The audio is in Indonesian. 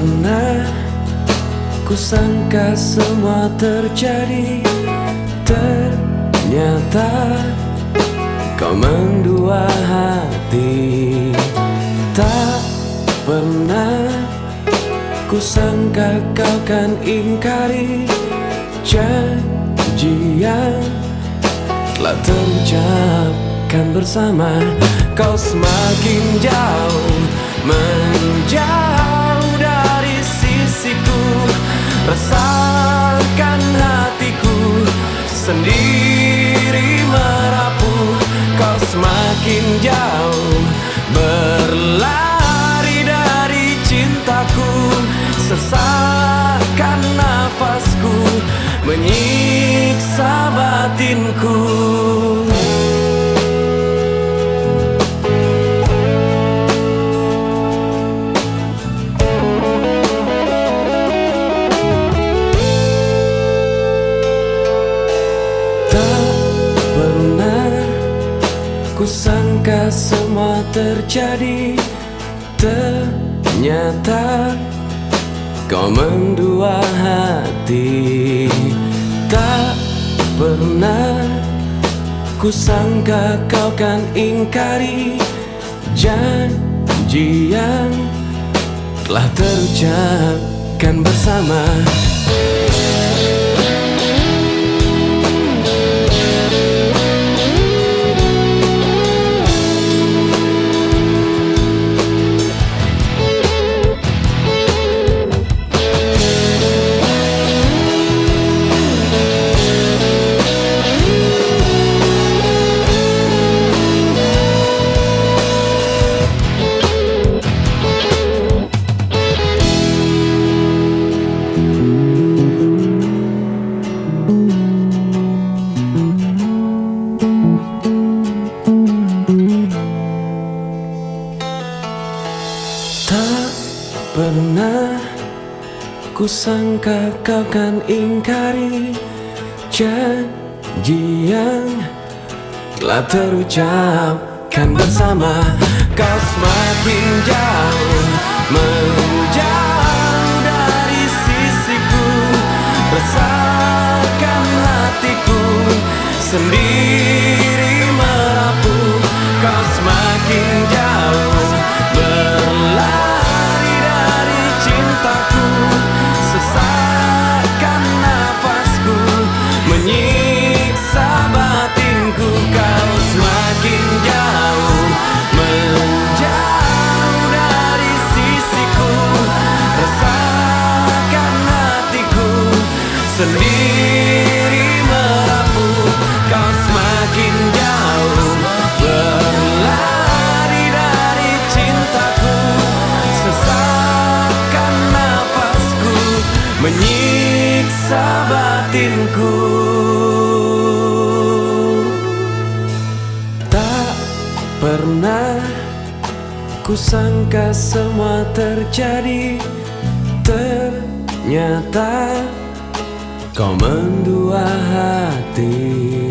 pernah Kusangka semua terjadi Ternyata Kau mendua hati. Tak pernah Kusangka kau kan ingkari Janji yang Telah terucapkan bersama. Kau semakin jauh Menjauh semakin jauh Berlari dari cintaku Sesakkan nafasku Menyiksa batinku Kusangka semua terjadi. Ternyata Kau mendua hati. Tak pernah Kusangka kau kan ingkari Janji yang Telah terucapkan bersama Kusangka kau kan ingkari Janji yang Telah terucapkan bersama Kau semakin jauh Menjauh dari sisiku. Rasakan hatiku Sendiri merapuh Kau semakin jauh Sendiri merapuh Kau semakin jauh. Berlari dari cintaku Sesakkan nafasku Menyiksa batinku. Tak pernah Kusangka semua terjadi Ternyata Calmando a rateira